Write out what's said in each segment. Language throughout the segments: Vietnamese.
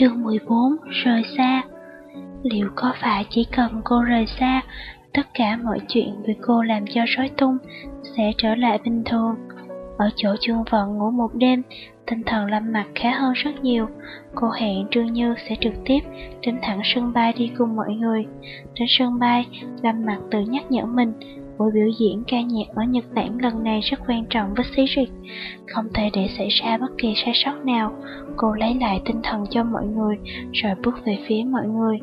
Chương 14 Rời xa Liệu có phải chỉ cần cô rời xa, tất cả mọi chuyện vì cô làm cho rối tung sẽ trở lại bình thường? Ở chỗ trương vận ngủ một đêm, tinh thần Lâm Mặt khá hơn rất nhiều. Cô hẹn Trương Như sẽ trực tiếp đến thẳng sân bay đi cùng mọi người. Đến sân bay, Lâm Mặt tự nhắc nhở mình, buổi biểu diễn ca nhạc ở Nhật Bản lần này rất quan trọng với Cedric, không thể để xảy ra bất kỳ sai sót nào. Cô lấy lại tinh thần cho mọi người, rồi bước về phía mọi người.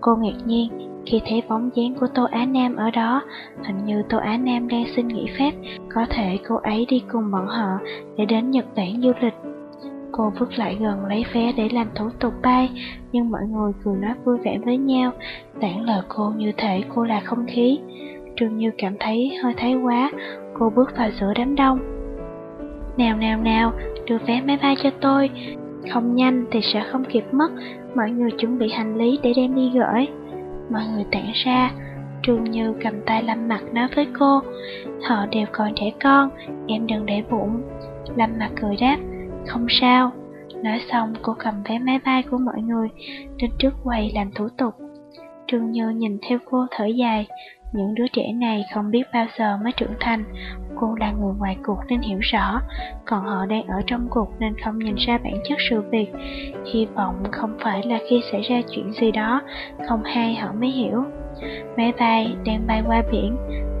Cô ngạc nhiên khi thấy bóng dáng của Tô Á Nam ở đó, hình như Tô Á Nam đang xin nghỉ phép, có thể cô ấy đi cùng bọn họ để đến Nhật Bản du lịch. Cô bước lại gần lấy vé để làm thủ tục bay, nhưng mọi người cười nói vui vẻ với nhau, tản lời cô như thể cô là không khí. Trương Như cảm thấy hơi thái quá, cô bước vào giữa đám đông. Nào nào nào, đưa vé máy bay cho tôi, không nhanh thì sẽ không kịp mất, mọi người chuẩn bị hành lý để đem đi gửi. Mọi người tản ra, Trương Như cầm tay Lâm Mặt nói với cô, họ đều còn trẻ con, em đừng để bụng. Lâm Mặt cười đáp, không sao. Nói xong cô cầm vé máy bay của mọi người, đến trước quầy làm thủ tục. Trương Như nhìn theo cô thở dài, những đứa trẻ này không biết bao giờ mới trưởng thành, cô là người ngoài cuộc nên hiểu rõ, còn họ đang ở trong cuộc nên không nhìn ra bản chất sự việc. Hy vọng không phải là khi xảy ra chuyện gì đó không hay họ mới hiểu. Máy bay đang bay qua biển,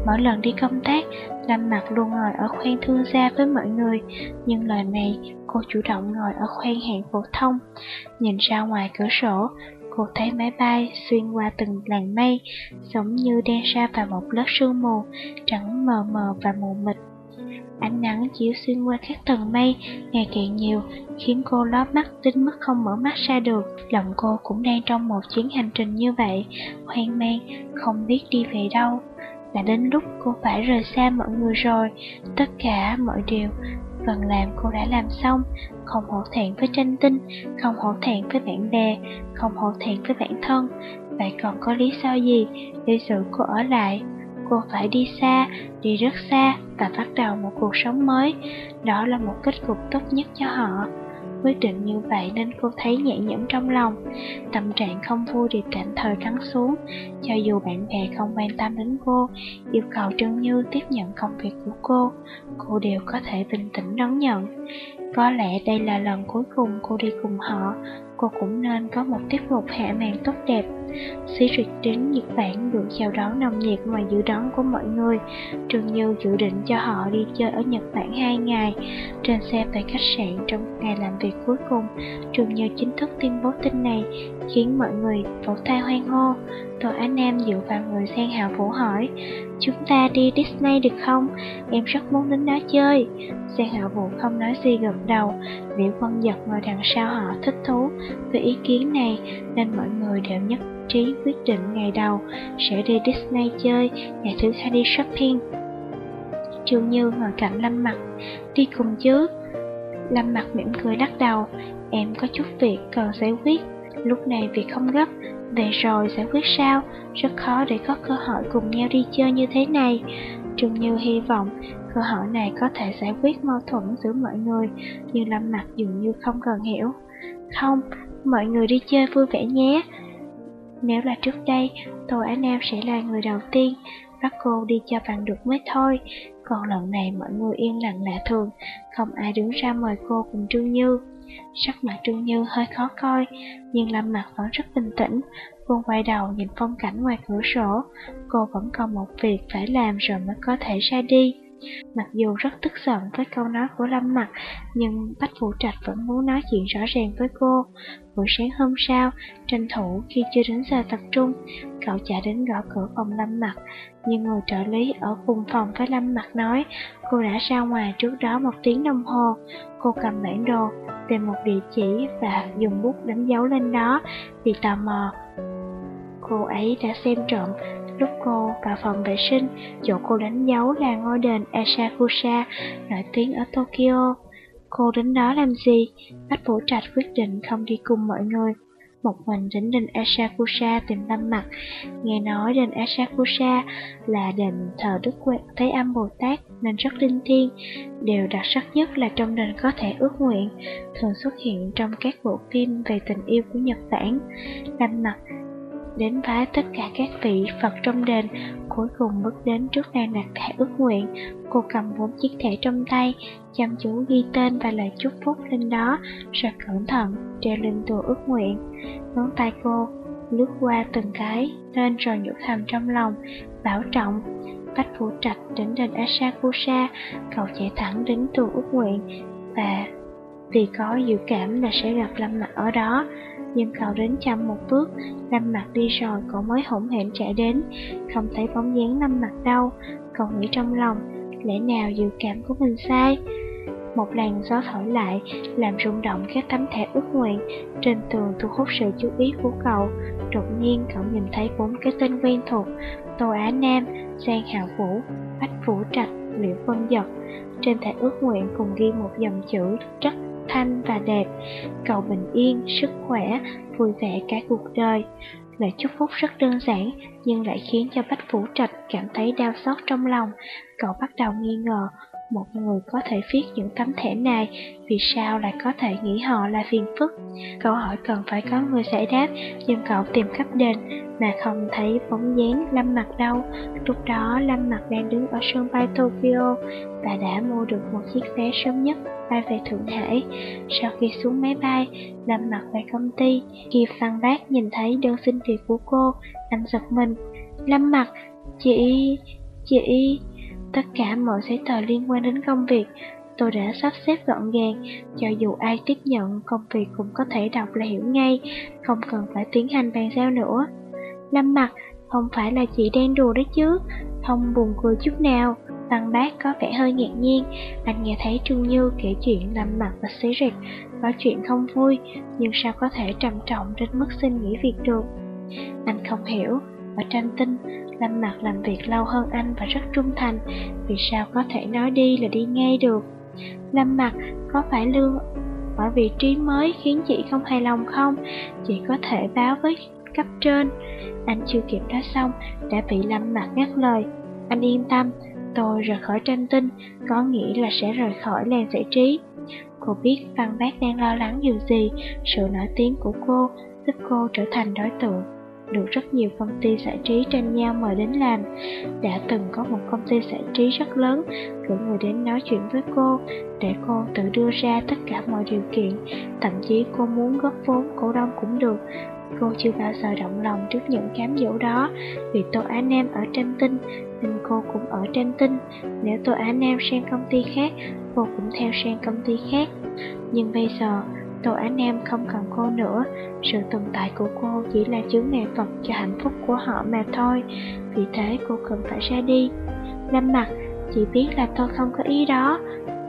mỗi lần đi công tác, Lâm Mặt luôn ngồi ở khoang thương gia với mọi người, nhưng lần này cô chủ động ngồi ở khoang hạng phổ thông. Nhìn ra ngoài cửa sổ, Cô thấy máy bay xuyên qua từng làn mây, giống như đen ra vào một lớp sương mù, trắng mờ mờ và mù mịt. Ánh nắng chiếu xuyên qua các tầng mây ngày càng nhiều, khiến cô lóp mắt đến mức không mở mắt ra được. Lòng cô cũng đang trong một chuyến hành trình như vậy, hoang mang, không biết đi về đâu. đã đến lúc cô phải rời xa mọi người rồi, tất cả mọi điều cần làm cô đã làm xong, không hổ thẹn với tranh tinh, không hổ thẹn với bạn bè, không hổ thẹn với bản thân. Vậy còn có lý do gì để giữ cô ở lại? Cô phải đi xa, đi rất xa và bắt đầu một cuộc sống mới. Đó là một kết cục tốt nhất cho họ. Quyết định như vậy nên cô thấy nhẹ nhõm trong lòng. Tâm trạng không vui thì tạm thời lắng xuống, Cho dù bạn bè không quan tâm đến cô, Yêu cầu Trương Như tiếp nhận công việc của cô Cô đều có thể bình tĩnh đón nhận. Có lẽ đây là lần cuối cùng cô đi cùng họ, Cô cũng nên có một tiết mục hạ màn tốt đẹp. Xí Duyệt đến Nhật Bản được chào đón nồng nhiệt ngoài dự đoán của mọi người. Trường Như dự định cho họ đi chơi ở Nhật Bản 2 ngày. Trên xe về khách sạn trong ngày làm việc cuối cùng, Trường Như chính thức tuyên bố tin này, khiến mọi người vỗ tay hoan hô. Tô Á Nam dựa vào người sang hào vũ hỏi, chúng ta đi Disney được không? Em rất muốn đến đó chơi. Sang hào vũ không nói gì gật đầu, Liễu Quân Giật ngồi đằng sau họ thích thú với ý kiến này, nên mọi người đều nhất trí quyết định ngày đầu sẽ đi Disney chơi, ngày thứ hai đi shopping. Trương Như ngồi cạnh Lâm Mặt, đi cùng chứ. Lâm Mặt mỉm cười lắc đầu, em có chút việc cần giải quyết, lúc này việc không gấp, về rồi giải quyết sao, rất khó để có cơ hội cùng nhau đi chơi như thế này. Trương Như hy vọng cơ hội này có thể giải quyết mâu thuẫn giữa mọi người, nhưng Lâm Mặt dường như không cần hiểu. Không, mọi người đi chơi vui vẻ nhé, nếu là trước đây, tôi Á Nam sẽ là người đầu tiên bắt cô đi cho bằng được mới thôi. Còn lần này mọi người yên lặng lạ thường, không ai đứng ra mời cô cùng Trương Như. Sắc mặt Trương Như hơi khó coi, nhưng Lâm Mặt vẫn rất bình tĩnh. Cô quay đầu nhìn phong cảnh ngoài cửa sổ, cô vẫn còn một việc phải làm rồi mới có thể ra đi. Mặc dù rất tức giận với câu nói của Lâm Mặc, nhưng Bách Vũ Trạch vẫn muốn nói chuyện rõ ràng với cô. Buổi sáng hôm sau, tranh thủ khi chưa đến giờ tập trung, cậu chạy đến gõ cửa phòng Lâm Mặc. Nhưng người trợ lý ở cùng phòng với Lâm Mặc nói cô đã ra ngoài trước đó một tiếng đồng hồ. Cô cầm bản đồ, tìm một địa chỉ và dùng bút đánh dấu lên đó vì tò mò. Cô ấy đã xem trộm Lúc cô vào phòng vệ sinh, chỗ cô đánh dấu là ngôi đền Asakusa, nổi tiếng ở Tokyo. Cô đến đó làm gì? Bách Vũ Trạch quyết định không đi cùng mọi người. Một mình đến đền Asakusa tìm Lâm Mặt. Nghe nói đền Asakusa là đền thờ Đức Quẹt Thế Âm Bồ Tát nên rất linh thiêng. Điều đặc sắc nhất là trong đền có thể ước nguyện, thường xuất hiện trong các bộ phim về tình yêu của Nhật Bản. Lâm Mặt đến vái tất cả các vị Phật trong đền, cuối cùng bước đến trước nàng đặt thẻ ước nguyện. Cô cầm bốn chiếc thẻ trong tay, chăm chú ghi tên và lời chúc phúc lên đó, rồi cẩn thận treo lên tù ước nguyện. Ngón tay cô lướt qua từng cái, lên rồi nhủ thầm trong lòng, bảo trọng. Bách Vũ Trạch đến đền Asakusa, cậu chạy thẳng đến tù ước nguyện và vì có dự cảm là sẽ gặp Lâm Mặt ở đó. Nhưng cậu đến chậm một bước, Lâm Mặt đi rồi cậu mới hỗn hển chạy đến, không thấy bóng dáng Lâm Mặt đâu. Cậu nghĩ trong lòng, lẽ nào dự cảm của mình sai? Một làn gió thổi lại, làm rung động các tấm thẻ ước nguyện trên tường thu hút sự chú ý của cậu. Đột nhiên cậu nhìn thấy bốn cái tên quen thuộc, Tô Á Nam, Giang Hạo Vũ, Bách Vũ Trạch, Liễu Vân Giật. Trên thẻ ước nguyện cùng ghi một dòng chữ rất thanh và đẹp, cầu bình yên, sức khỏe, vui vẻ cả cuộc đời. Lời chúc phúc rất đơn giản, nhưng lại khiến cho Bách phủ Trạch cảm thấy đau xót trong lòng. Cậu bắt đầu nghi ngờ, một người có thể viết những tấm thẻ này, vì sao lại có thể nghĩ họ là phiền phức? Câu hỏi cần phải có người giải đáp, nhưng cậu tìm khắp đền mà không thấy bóng dáng Lâm Mặt đâu. Lúc đó Lâm Mặt đang đứng ở sân bay Tokyo và đã mua được một chiếc vé sớm nhất bay về Thượng Hải. Sau khi xuống máy bay, Lâm Mặt về công ty, Kiều Phan Bác nhìn thấy đơn xin việc của cô, anh giật mình. Lâm Mặt, chị, chị... Tất cả mọi giấy tờ liên quan đến công việc tôi đã sắp xếp gọn gàng, cho dù ai tiếp nhận công việc cũng có thể đọc là hiểu ngay, không cần phải tiến hành bàn giao nữa. Lâm mặt, không phải là chị đang đùa đấy chứ, không buồn cười chút nào. Văn bác có vẻ hơi ngạc nhiên, anh nghe thấy Trương Như kể chuyện Lâm mặt và xí rịch, có chuyện không vui, nhưng sao có thể trầm trọng đến mức xin nghỉ việc được. Anh không hiểu, và tranh tinh, Lâm Mặt làm việc lâu hơn anh và rất trung thành, vì sao có thể nói đi là đi ngay được. Lâm Mặt có phải lương ở vị trí mới khiến chị không hài lòng không? Chị có thể báo với cấp trên. Anh chưa kịp nói xong, đã bị Lâm Mặt ngắt lời. Anh yên tâm, tôi rời khỏi tranh tinh, có nghĩa là sẽ rời khỏi làng giải trí. Cô biết Văn Bác đang lo lắng điều gì, sự nổi tiếng của cô giúp cô trở thành đối tượng được rất nhiều công ty giải trí tranh nhau mời đến làm. Đã từng có một công ty giải trí rất lớn cử người đến nói chuyện với cô để cô tự đưa ra tất cả mọi điều kiện, thậm chí cô muốn góp vốn cổ đông cũng được. Cô chưa bao giờ động lòng trước những cám dỗ đó, vì Tô Á Nam ở tranh tinh, nên cô cũng ở tranh tinh. Nếu Tô Á Nam sang công ty khác, cô cũng theo sang công ty khác. Nhưng bây giờ, Tô Á Nam không cần cô nữa, sự tồn tại của cô chỉ là chứng ngại vật cho hạnh phúc của họ mà thôi, vì thế cô cần phải ra đi. Lâm mặt, chị biết là tôi không có ý đó,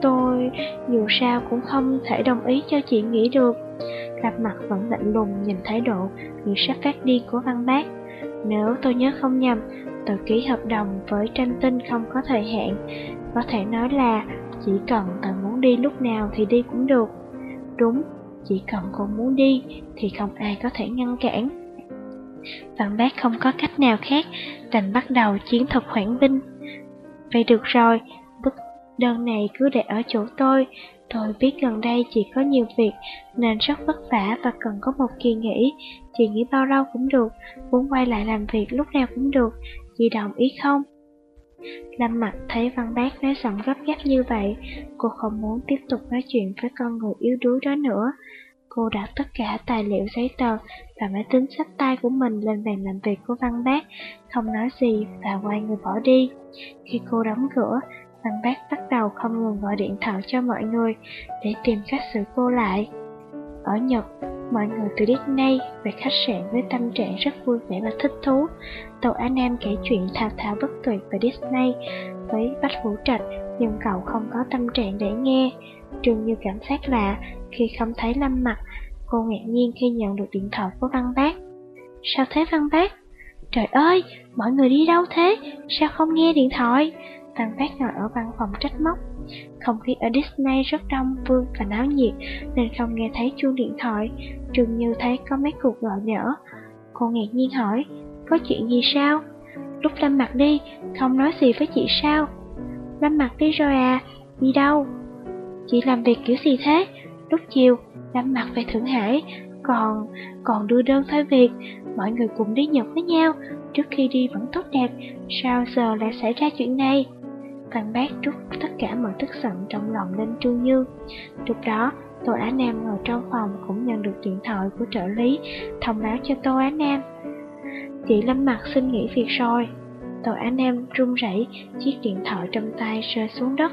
tôi dù sao cũng không thể đồng ý cho chị nghĩ được. Lâm mặt vẫn lạnh lùng nhìn thái độ nghĩ sắp phát đi của văn bác. Nếu tôi nhớ không nhầm, tôi ký hợp đồng với tranh tinh không có thời hạn, có thể nói là chỉ cần tôi muốn đi lúc nào thì đi cũng được. Đúng, chỉ cần cô muốn đi thì không ai có thể ngăn cản. Phản bác không có cách nào khác, đành bắt đầu chiến thuật khoản binh. Vậy được rồi, bức đơn này cứ để ở chỗ tôi. Tôi biết gần đây chị có nhiều việc nên rất vất vả và cần có một kỳ nghỉ. Chị nghỉ bao lâu cũng được, muốn quay lại làm việc lúc nào cũng được. Chị đồng ý không? Lâm mặt thấy văn bác nói giọng gấp gáp như vậy, cô không muốn tiếp tục nói chuyện với con người yếu đuối đó nữa. Cô đặt tất cả tài liệu giấy tờ và máy tính sách tay của mình lên bàn làm việc của văn bác, không nói gì và quay người bỏ đi. Khi cô đóng cửa, Văn bác bắt đầu không ngừng gọi điện thoại cho mọi người để tìm cách xử cô lại. Ở Nhật, mọi người từ Disney về khách sạn với tâm trạng rất vui vẻ và thích thú. Tàu Á Nam kể chuyện thao thao bất tuyệt về Disney với Bách Vũ Trạch, nhưng cậu không có tâm trạng để nghe. trường Như cảm giác lạ khi không thấy Lâm Mặt, cô ngạc nhiên khi nhận được điện thoại của Văn Bác. Sao thế Văn Bác? Trời ơi, mọi người đi đâu thế? Sao không nghe điện thoại? Văn phát ngồi ở văn phòng trách móc. Không khí ở Disney rất đông vương và náo nhiệt nên không nghe thấy chuông điện thoại. Trường Như thấy có mấy cuộc gọi nhỡ. Cô ngạc nhiên hỏi, có chuyện gì sao? Lúc Lâm mặt đi, không nói gì với chị sao? Lâm mặt đi rồi à, đi đâu? Chị làm việc kiểu gì thế? Lúc chiều, Lâm mặt về Thượng Hải, còn còn đưa đơn thôi việc, mọi người cùng đi Nhật với nhau, trước khi đi vẫn tốt đẹp, sao giờ lại xảy ra chuyện này? Văn bác trút tất cả mọi tức giận trong lòng lên Chu Như. Lúc đó, Tô Á Nam ngồi trong phòng cũng nhận được điện thoại của trợ lý, thông báo cho Tô Á Nam. Chị Lâm Mặt xin nghỉ việc rồi. Tô Á Nam run rẩy, chiếc điện thoại trong tay rơi xuống đất.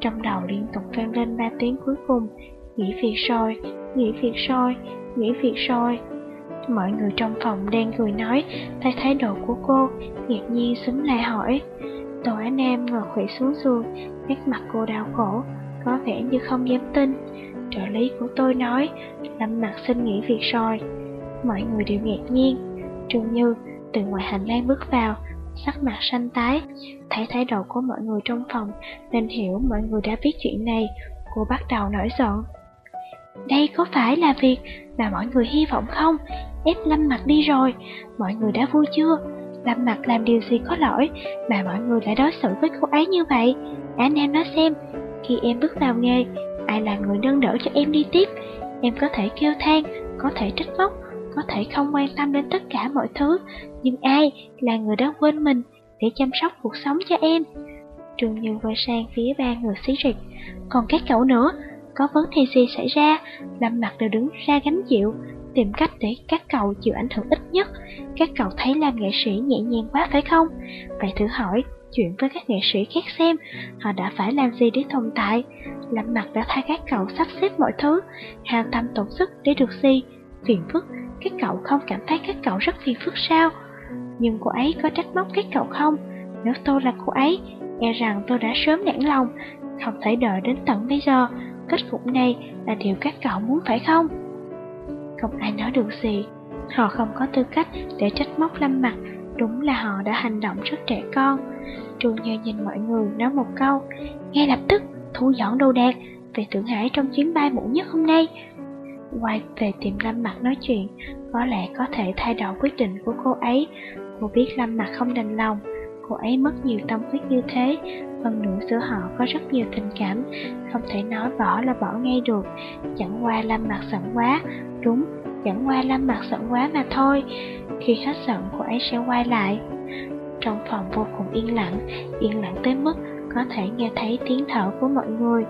Trong đầu liên tục vang lên ba tiếng cuối cùng, nghỉ việc rồi, nghỉ việc rồi, nghỉ việc rồi. Mọi người trong phòng đang cười nói, thấy thái độ của cô, ngạc nhiên xúm lại hỏi. Tô Á Nam ngồi khủy xuống giường, nét mặt cô đau khổ, có vẻ như không dám tin. Trợ lý của tôi nói, Lâm mặt xin nghỉ việc rồi. Mọi người đều ngạc nhiên. Trường Như từ ngoài hành lang bước vào, sắc mặt xanh tái, thấy thái độ của mọi người trong phòng nên hiểu mọi người đã biết chuyện này. Cô bắt đầu nổi giận. Đây có phải là việc mà mọi người hy vọng không? Ép Lâm mặt đi rồi, mọi người đã vui chưa? Lâm mặt làm điều gì có lỗi mà mọi người lại đối xử với cô ấy như vậy? Anh em nói xem, khi em bước vào nghề, ai là người nâng đỡ cho em đi tiếp? Em có thể kêu than, có thể trách móc, có thể không quan tâm đến tất cả mọi thứ, nhưng ai là người đã quên mình để chăm sóc cuộc sống cho em? Trường Như quay sang phía ba người xí rịch, còn các cậu nữa, có vấn đề gì xảy ra, Lâm mặt đều đứng ra gánh chịu, tìm cách để các cậu chịu ảnh hưởng ít nhất. Các cậu thấy làm nghệ sĩ nhẹ nhàng quá phải không? Vậy thử hỏi, chuyện với các nghệ sĩ khác xem, họ đã phải làm gì để tồn tại? Lâm mặt đã thay các cậu sắp xếp mọi thứ, hào tâm tổn sức để được gì? Phiền phức, các cậu không cảm thấy các cậu rất phiền phức sao? Nhưng cô ấy có trách móc các cậu không? Nếu tôi là cô ấy, e rằng tôi đã sớm nản lòng, không thể đợi đến tận bây giờ. Kết cục này là điều các cậu muốn phải không? Không ai nói được gì. Họ không có tư cách để trách móc Lâm Mặt, đúng là họ đã hành động rất trẻ con. Trương Như nhìn mọi người nói một câu, ngay lập tức thu dọn đồ đạc về Thượng Hải trong chuyến bay muộn nhất hôm nay. Quay về tìm Lâm Mặt nói chuyện, có lẽ có thể thay đổi quyết định của cô ấy. Cô biết Lâm Mặt không đành lòng, cô ấy mất nhiều tâm huyết như thế, hơn nữa giữa họ có rất nhiều tình cảm, không thể nói bỏ là bỏ ngay được. Chẳng qua Lâm Mặt giận quá, đúng, chẳng qua Lâm Mặt giận quá mà thôi. Khi hết giận, cô ấy sẽ quay lại. Trong phòng vô cùng yên lặng, yên lặng tới mức có thể nghe thấy tiếng thở của mọi người.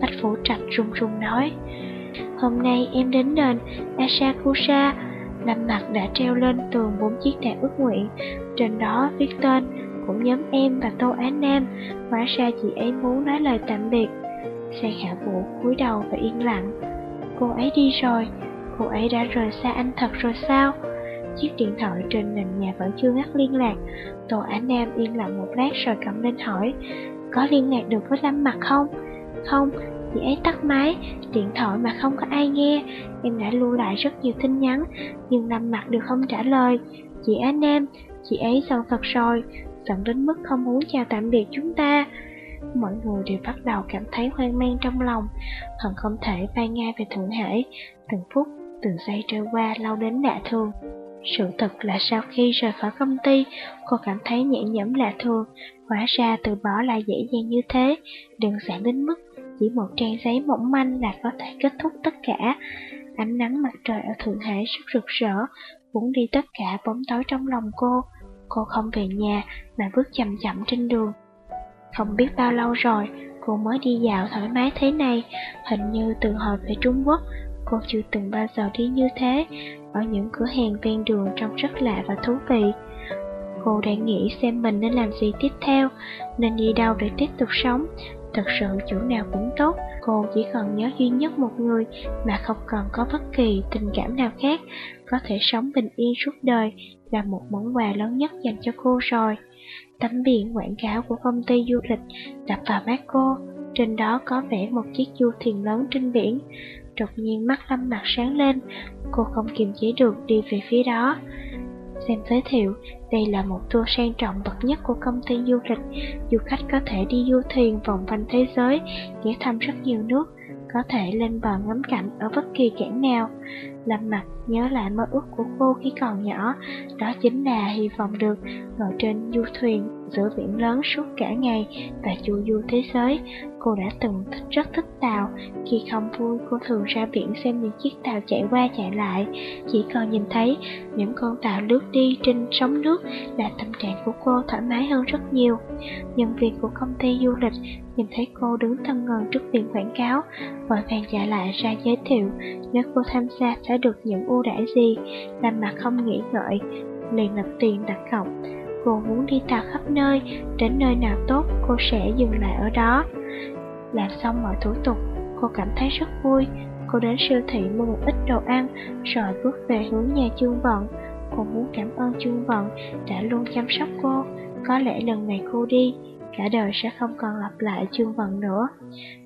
bách Phủ Trạch run run nói, Hôm nay em đến đền Asakusa, Lâm Mặt đã treo lên tường bốn chiếc đèn ước nguyện, trên đó viết tên cũng nhóm em và Tô Á Nam, hóa ra chị ấy muốn nói lời tạm biệt. Sang hạ vũ cúi đầu và yên lặng. Cô ấy đi rồi, cô ấy đã rời xa anh thật rồi sao? Chiếc điện thoại trên nền nhà vẫn chưa ngắt liên lạc. Tô Á Nam yên lặng một lát rồi cầm lên hỏi, có liên lạc được với Lâm Mặt không? Không, chị ấy tắt máy, điện thoại mà không có ai nghe. Em đã lưu lại rất nhiều tin nhắn, nhưng Lâm Mặt đều không trả lời. Chị Á Nam, chị ấy xong thật rồi, giận đến mức không muốn chào tạm biệt chúng ta. Mọi người đều bắt đầu cảm thấy hoang mang trong lòng, hận không thể bay ngay về Thượng Hải, từng phút, từng giây trôi qua lâu đến lạ thường. Sự thật là sau khi rời khỏi công ty, cô cảm thấy nhẹ nhõm lạ thường, hóa ra từ bỏ lại dễ dàng như thế, đơn giản đến mức chỉ một trang giấy mỏng manh là có thể kết thúc tất cả. Ánh nắng mặt trời ở Thượng Hải rất rực rỡ, cuốn đi tất cả bóng tối trong lòng cô. Cô không về nhà mà bước chậm chậm trên đường. Không biết bao lâu rồi, cô mới đi dạo thoải mái thế này, hình như từ hồi về Trung Quốc, cô chưa từng bao giờ đi như thế, ở những cửa hàng ven đường trông rất lạ và thú vị. Cô đang nghĩ xem mình nên làm gì tiếp theo, nên đi đâu để tiếp tục sống. Thật sự chỗ nào cũng tốt, cô chỉ cần nhớ duy nhất một người mà không cần có bất kỳ tình cảm nào khác, có thể sống bình yên suốt đời là một món quà lớn nhất dành cho cô rồi. Tấm biển quảng cáo của công ty du lịch đập vào mắt cô, trên đó có vẽ một chiếc du thuyền lớn trên biển. Đột nhiên mắt Lâm mặt sáng lên, cô không kiềm chế được đi về phía đó. Xem giới thiệu, đây là một tour sang trọng bậc nhất của công ty du lịch. Du khách có thể đi du thuyền vòng quanh thế giới, ghé thăm rất nhiều nước, có thể lên bờ ngắm cảnh ở bất kỳ cảng nào. Lâm mặt nhớ lại mơ ước của cô khi còn nhỏ, đó chính là hy vọng được ngồi trên du thuyền giữa biển lớn suốt cả ngày và chu du thế giới. Cô đã từng thích rất thích tàu, khi không vui cô thường ra biển xem những chiếc tàu chạy qua chạy lại. Chỉ cần nhìn thấy những con tàu lướt đi trên sóng nước là tâm trạng của cô thoải mái hơn rất nhiều. Nhân viên của công ty du lịch nhìn thấy cô đứng thân ngần trước biển quảng cáo, vội vàng chạy lại ra giới thiệu nếu cô tham gia sẽ được những ưu đãi gì, làm mặt không nghĩ ngợi, liền lập tiền đặt cọc. Cô muốn đi tàu khắp nơi, đến nơi nào tốt cô sẽ dừng lại ở đó. Làm xong mọi thủ tục, cô cảm thấy rất vui. Cô đến siêu thị mua một ít đồ ăn, rồi bước về hướng nhà Trương Vận. Cô muốn cảm ơn Trương Vận đã luôn chăm sóc cô. Có lẽ lần này cô đi, cả đời sẽ không còn lặp lại chương Vận nữa.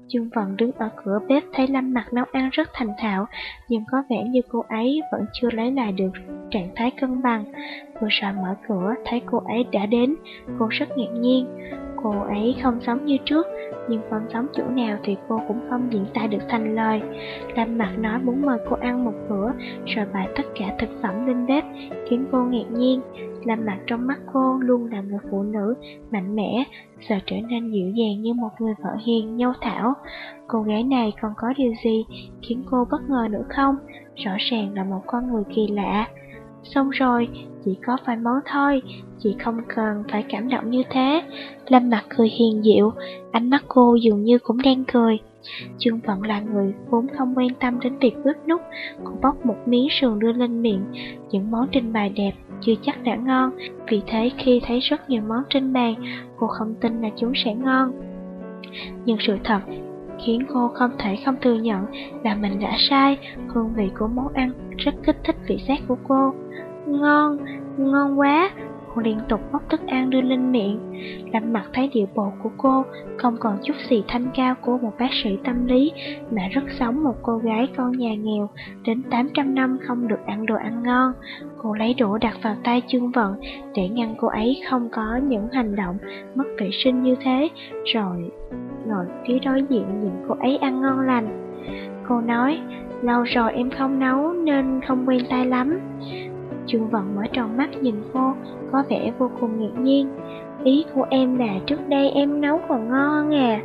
Chương Vận đứng ở cửa bếp thấy Lâm Mặt nấu ăn rất thành thạo, nhưng có vẻ như cô ấy vẫn chưa lấy lại được trạng thái cân bằng. Vừa sợ mở cửa, thấy cô ấy đã đến, cô rất ngạc nhiên. Cô ấy không sống như trước, nhưng không sống chỗ nào thì cô cũng không diễn tả được thành lời. Lâm Mặt nói muốn mời cô ăn một bữa, rồi bày tất cả thực phẩm lên bếp, khiến cô ngạc nhiên. Lâm Mặt trong mắt cô luôn là người phụ nữ mạnh mẽ, giờ trở nên dịu dàng như một người vợ hiền, nhau thảo. Cô gái này còn có điều gì khiến cô bất ngờ nữa không? Rõ ràng là một con người kỳ lạ. Xong rồi, chỉ có vài món thôi, chị không cần phải cảm động như thế. Lâm mặt cười hiền dịu, ánh mắt cô dường như cũng đang cười. Trương Vận là người vốn không quan tâm đến việc ướp nút, cô bóc một miếng sườn đưa lên miệng. Những món trên bài đẹp chưa chắc đã ngon, vì thế khi thấy rất nhiều món trên bàn, cô không tin là chúng sẽ ngon. Nhưng sự thật khiến cô không thể không thừa nhận là mình đã sai, hương vị của món ăn rất kích thích vị giác của cô. Ngon, ngon quá, cô liên tục bóc thức ăn đưa lên miệng. Lâm mặt thấy điệu bộ của cô không còn chút gì thanh cao của một bác sĩ tâm lý, mà rất giống một cô gái con nhà nghèo, đến 800 năm không được ăn đồ ăn ngon. Cô lấy đũa đặt vào tay chương vận để ngăn cô ấy không có những hành động mất vệ sinh như thế, rồi ngồi phía đối diện nhìn cô ấy ăn ngon lành. Cô nói, lâu rồi em không nấu nên không quen tay lắm. Trương Vận mở tròn mắt nhìn cô, có vẻ vô cùng ngạc nhiên. Ý của em là trước đây em nấu còn ngon à.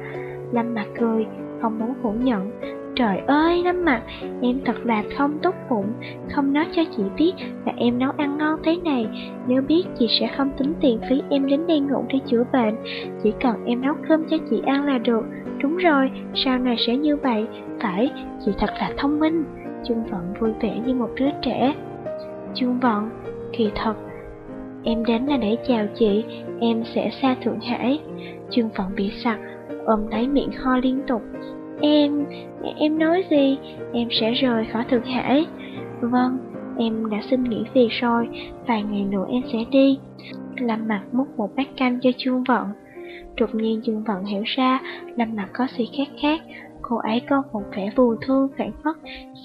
Lâm mặt cười, không muốn phủ nhận. Trời ơi, Lâm mặt, em thật là không tốt bụng, không nói cho chị biết là em nấu ăn ngon thế này. Nếu biết chị sẽ không tính tiền phí em đến đây ngủ để chữa bệnh, chỉ cần em nấu cơm cho chị ăn là được. Đúng rồi, sau này sẽ như vậy, phải, chị thật là thông minh. Trương Vận vui vẻ như một đứa trẻ. Chương Vận, kỳ thật, em đến là để chào chị, em sẽ xa Thượng Hải. Chương Vận bị sặc, ôm lấy miệng ho liên tục. Em, em nói gì? Em sẽ rời khỏi Thượng Hải. Vâng, em đã xin nghỉ việc rồi, vài ngày nữa em sẽ đi. Lâm mặt múc một bát canh cho Chương Vận. Đột nhiên Dương Vận hiểu ra, Lâm mặt có gì khác khác, cô ấy có một vẻ buồn thương phản phất,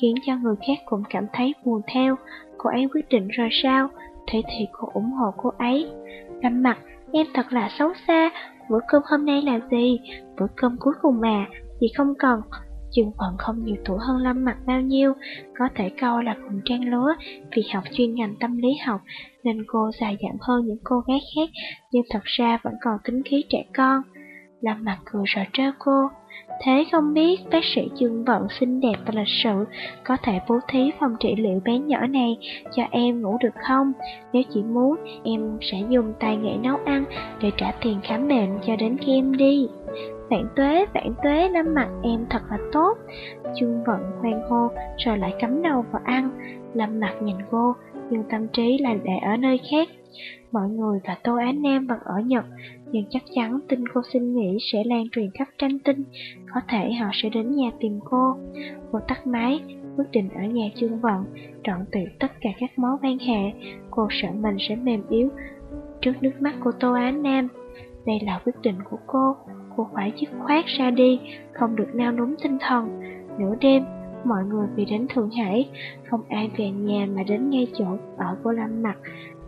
khiến cho người khác cũng cảm thấy buồn theo. Cô ấy quyết định rồi sao? Thế thì cô ủng hộ cô ấy. Lâm mặt, em thật là xấu xa, bữa cơm hôm nay là gì? Bữa cơm cuối cùng mà, chị không cần. trường Vận không nhiều tuổi hơn Lâm Mặt bao nhiêu, có thể coi là cùng trang lúa vì học chuyên ngành tâm lý học nên cô dài dặn hơn những cô gái khác nhưng thật ra vẫn còn tính khí trẻ con. Lâm Mặt cười rồi trêu cô. Thế không biết bác sĩ Dương Vận xinh đẹp và lịch sự có thể bố thí phòng trị liệu bé nhỏ này cho em ngủ được không? Nếu chị muốn, em sẽ dùng tài nghệ nấu ăn để trả tiền khám bệnh cho đến khi em đi. Vạn tuế, vạn tuế, năm mặt em thật là tốt. Dương Vận hoang hô rồi lại cắm đầu vào ăn. Lâm mặt nhìn cô, nhưng tâm trí là để ở nơi khác. mọi người và Tô Á Nam vẫn ở Nhật, nhưng chắc chắn tin cô xin nghỉ sẽ lan truyền khắp tranh tinh, có thể họ sẽ đến nhà tìm cô. Cô tắt máy, quyết định ở nhà chương vận, trọn tuyệt tất cả các mối quan hệ, cô sợ mình sẽ mềm yếu trước nước mắt của Tô Á Nam. Đây là quyết định của cô, cô phải dứt khoát ra đi, không được nao núng tinh thần. Nửa đêm, mọi người về đến Thượng Hải, không ai về nhà mà đến ngay chỗ ở của Lâm Mặt,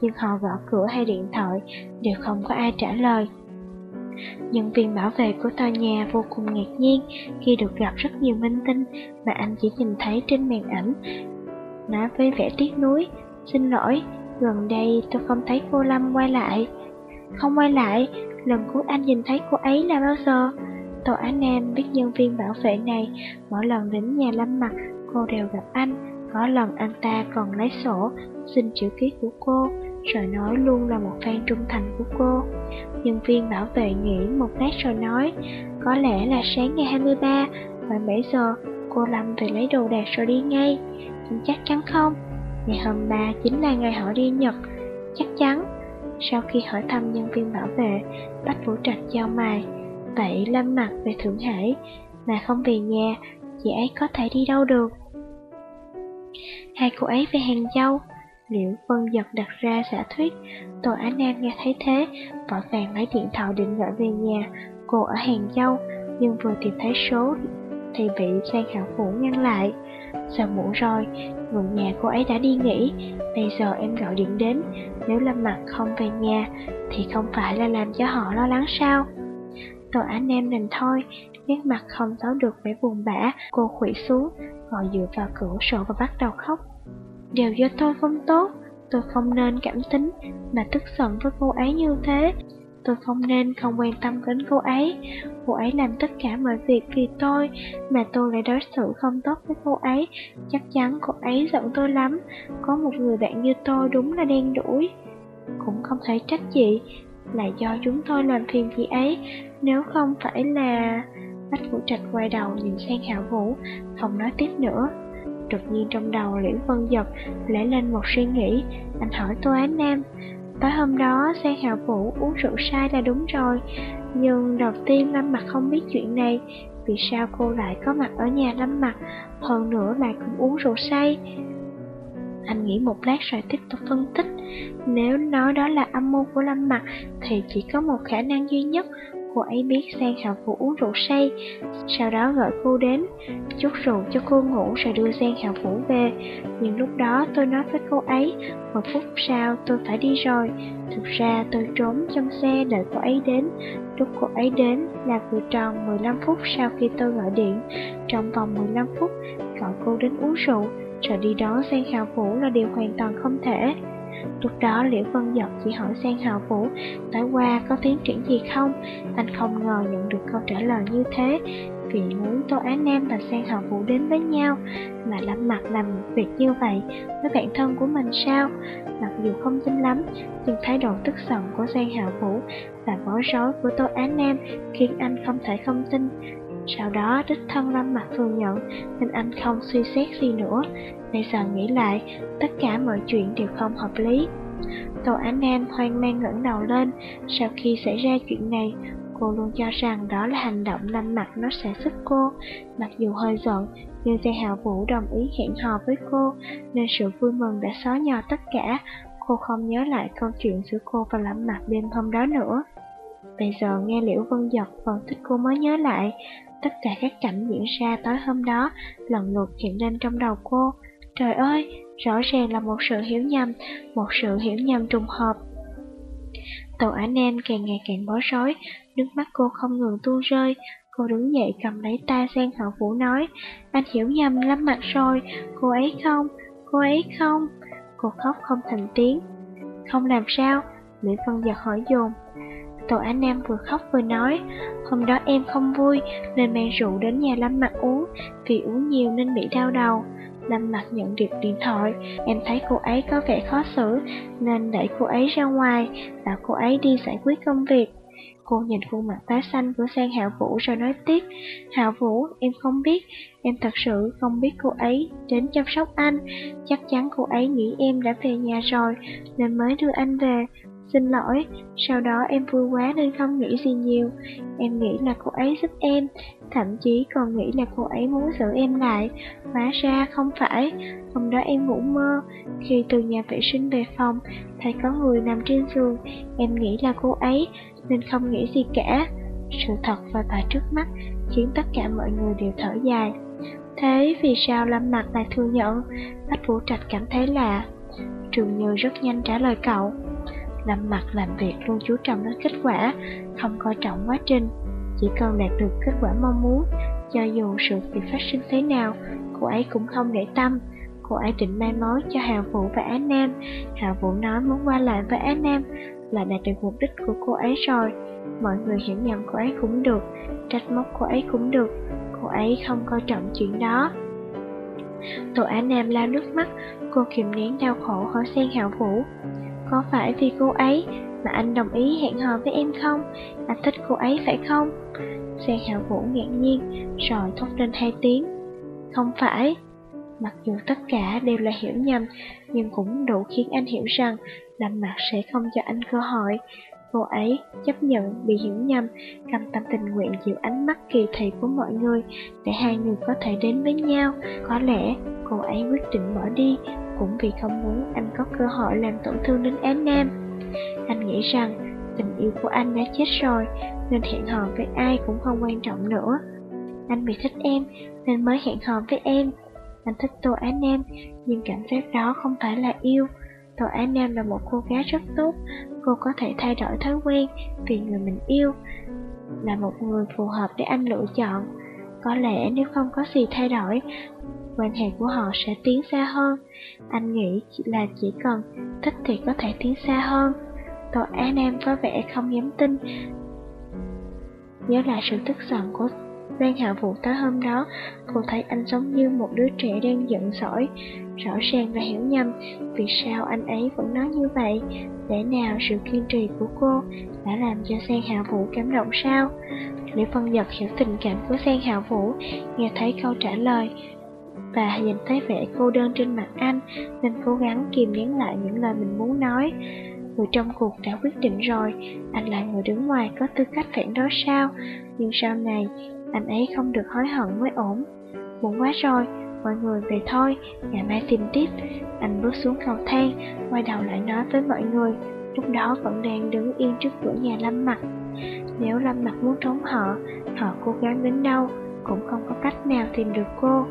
nhưng họ gõ cửa hay điện thoại, đều không có ai trả lời. Nhân viên bảo vệ của tòa nhà vô cùng ngạc nhiên khi được gặp rất nhiều minh tinh mà anh chỉ nhìn thấy trên màn ảnh. Nói với vẻ tiếc nuối, xin lỗi, gần đây tôi không thấy cô Lâm quay lại. Không quay lại, lần cuối anh nhìn thấy cô ấy là bao giờ? Tòa án Nam biết nhân viên bảo vệ này, mỗi lần đến nhà Lâm mặt cô đều gặp anh, có lần anh ta còn lấy sổ, xin chữ ký của cô, rồi nói luôn là một fan trung thành của cô. Nhân viên bảo vệ nghĩ một lát rồi nói, có lẽ là sáng ngày 23, khoảng 7 giờ, cô Lâm về lấy đồ đạc rồi đi ngay. Nhưng chắc chắn không, ngày hôm 3 chính là ngày họ đi Nhật, chắc chắn. Sau khi hỏi thăm nhân viên bảo vệ, Bách Vũ Trạch giao mài, vậy Lâm mặt về Thượng Hải, mà không về nhà, chị ấy có thể đi đâu được. Hai cô ấy về Hàng Châu, Liễu Vân Giật đặt ra giả thuyết, Tô Á Nam nghe thấy thế, vội vàng lấy điện thoại định gọi về nhà, cô ở Hàng Châu, nhưng vừa tìm thấy số thì bị Giang Hảo Vũ ngăn lại. Giờ muộn rồi, người nhà cô ấy đã đi nghỉ, bây giờ em gọi điện đến, nếu Lâm Mặt không về nhà thì không phải là làm cho họ lo lắng sao? Tô Á Nam đành thôi, nét mặt không giấu được vẻ buồn bã, cô khủy xuống, họ dựa vào cửa sổ và bắt đầu khóc đều do tôi không tốt. Tôi không nên cảm tính mà tức giận với cô ấy như thế. Tôi không nên không quan tâm đến cô ấy. Cô ấy làm tất cả mọi việc vì tôi, mà tôi lại đối xử không tốt với cô ấy. Chắc chắn cô ấy giận tôi lắm. Có một người bạn như tôi đúng là đen đuổi. Cũng không thể trách chị, là do chúng tôi làm phiền chị ấy. Nếu không phải là... Bách Vũ Trạch quay đầu nhìn sang Hạ Vũ, không nói tiếp nữa. Đột nhiên trong đầu Liễu Vân Giật lẽ lên một suy nghĩ, anh hỏi Tô Án Nam. Tối hôm đó sang Hạo Vũ uống rượu sai là đúng rồi, nhưng đầu tiên Lâm Mặt không biết chuyện này, vì sao cô lại có mặt ở nhà Lâm Mặt, hơn nữa lại cũng uống rượu say. Anh nghĩ một lát rồi tiếp tục phân tích, nếu nói đó là âm mưu của Lâm Mặt thì chỉ có một khả năng duy nhất, cô ấy biết sang Hạo phủ uống rượu say, sau đó gọi cô đến, chút rượu cho cô ngủ rồi đưa sang Hạo phủ về. Nhưng lúc đó tôi nói với cô ấy, một phút sau tôi phải đi rồi. Thực ra tôi trốn trong xe đợi cô ấy đến. Lúc cô ấy đến là vừa tròn 15 phút sau khi tôi gọi điện. Trong vòng 15 phút, gọi cô đến uống rượu, rồi đi đón sang Hạo phủ là điều hoàn toàn không thể. Lúc đó Liễu Vân Giật chỉ hỏi Sang Hào Vũ tối qua có tiến triển gì không? Anh không ngờ nhận được câu trả lời như thế. Vì muốn Tô Á Nam và Sang Hào Vũ đến với nhau Mà lắm mặt làm việc như vậy, với bạn thân của mình sao? Mặc dù không tin lắm, Nhưng thái độ tức giận của Sang Hào Vũ Và bối rối của Tô Á Nam Khiến anh không thể không tin sau đó, đích thân lâm mặt thừa nhận Nên anh không suy xét gì nữa. Bây giờ nghĩ lại, Tất cả mọi chuyện đều không hợp lý. Tô Ánh Nam hoang mang ngẩng đầu lên. Sau khi xảy ra chuyện này, Cô luôn cho rằng đó là hành động lâm mặt nó sẽ giúp cô. Mặc dù hơi giận, Nhưng gia Hạo Vũ đồng ý hẹn hò với cô, Nên sự vui mừng đã xóa nhòa tất cả. Cô không nhớ lại câu chuyện giữa cô và lâm mặt đêm hôm đó nữa. Bây giờ nghe Liễu Vân Giật phân tích cô mới nhớ lại. Tất cả các cảnh diễn ra tối hôm đó lần lượt hiện lên trong đầu cô. Trời ơi, rõ ràng là một sự hiểu nhầm, một sự hiểu nhầm trùng hợp. Tàu Á Nam càng ngày càng bối rối, nước mắt cô không ngừng tuôn rơi. Cô đứng dậy cầm lấy tay sang Hậu Vũ nói, anh hiểu nhầm lắm mặt rồi, cô ấy không, cô ấy không. Cô khóc không thành tiếng. Không làm sao? Mỹ Vân giật hỏi dồn. Tổ Á Nam vừa khóc vừa nói, hôm đó em không vui nên mang rượu đến nhà Lâm Mặt uống, vì uống nhiều nên bị đau đầu. Lâm Mặt nhận được điện thoại, em thấy cô ấy có vẻ khó xử nên đẩy cô ấy ra ngoài, bảo cô ấy đi giải quyết công việc. Cô nhìn khuôn mặt tái xanh của Sang Hạo Vũ rồi nói tiếp Hạo Vũ, em không biết, em thật sự không biết cô ấy đến chăm sóc anh Chắc chắn cô ấy nghĩ em đã về nhà rồi nên mới đưa anh về Xin lỗi, sau đó em vui quá nên không nghĩ gì nhiều. Em nghĩ là cô ấy giúp em, thậm chí còn nghĩ là cô ấy muốn giữ em lại. Hóa ra không phải, hôm đó em ngủ mơ. Khi từ nhà vệ sinh về phòng, thấy có người nằm trên giường, em nghĩ là cô ấy, nên không nghĩ gì cả. Sự thật và tại trước mắt khiến tất cả mọi người đều thở dài. Thế vì sao Lâm Mặt lại thừa nhận? Bách Vũ Trạch cảm thấy lạ. Trường Như rất nhanh trả lời cậu. Lâm Mặt làm việc luôn chú trọng đến kết quả, không coi trọng quá trình. Chỉ cần đạt được kết quả mong muốn, cho dù sự việc phát sinh thế nào, cô ấy cũng không để tâm. Cô ấy định mai mối cho Hào Vũ và Á Nam. Hào Vũ nói muốn qua lại với Á Nam là đạt được mục đích của cô ấy rồi. Mọi người hiểu nhầm cô ấy cũng được, trách móc cô ấy cũng được, cô ấy không coi trọng chuyện đó. Tổ Á Nam lao nước mắt, cô kiềm nén đau khổ hỏi Sen Hạo Vũ. Có phải vì cô ấy mà anh đồng ý hẹn hò với em không? Anh thích cô ấy phải không? xe Hạo Vũ ngạc nhiên, rồi thốt lên hai tiếng. Không phải. Mặc dù tất cả đều là hiểu nhầm, nhưng cũng đủ khiến anh hiểu rằng Lâm Mặt sẽ không cho anh cơ hội. Cô ấy chấp nhận bị hiểu nhầm, cam tâm tình nguyện chịu ánh mắt kỳ thị của mọi người để hai người có thể đến với nhau. Có lẽ cô ấy quyết định bỏ đi cũng vì không muốn anh có cơ hội làm tổn thương đến Án Nam. Anh nghĩ rằng tình yêu của anh đã chết rồi nên hẹn hò với ai cũng không quan trọng nữa. Anh vì thích em nên mới hẹn hò với em. Anh thích Tô Á Nam nhưng cảm giác đó không phải là yêu. Tô Á Nam là một cô gái rất tốt, cô có thể thay đổi thói quen vì người mình yêu, là một người phù hợp để anh lựa chọn. Có lẽ nếu không có gì thay đổi, quan hệ của họ sẽ tiến xa hơn. Anh nghĩ là chỉ cần thích thì có thể tiến xa hơn. tôi an Nam có vẻ không dám tin. Nhớ lại sự tức giận của Lan hạ vũ tới hôm đó, cô thấy anh giống như một đứa trẻ đang giận dỗi, rõ ràng là hiểu nhầm, vì sao anh ấy vẫn nói như vậy? Lẽ nào sự kiên trì của cô đã làm cho Sang Hạ Vũ cảm động sao? Liễu Phân Giật hiểu tình cảm của Sang Hạ Vũ, nghe thấy câu trả lời, và nhìn thấy vẻ cô đơn trên mặt anh, nên cố gắng kìm nén lại những lời mình muốn nói. Người trong cuộc đã quyết định rồi, anh là người đứng ngoài có tư cách phản đối sao? Nhưng sau này, anh ấy không được hối hận mới ổn. Muộn quá rồi, mọi người về thôi, ngày mai tìm tiếp. Anh bước xuống cầu thang, quay đầu lại nói với mọi người, lúc đó vẫn đang đứng yên trước cửa nhà Lâm Mặt. Nếu Lâm Mặt muốn trốn họ, họ cố gắng đến đâu, cũng không có cách nào tìm được cô.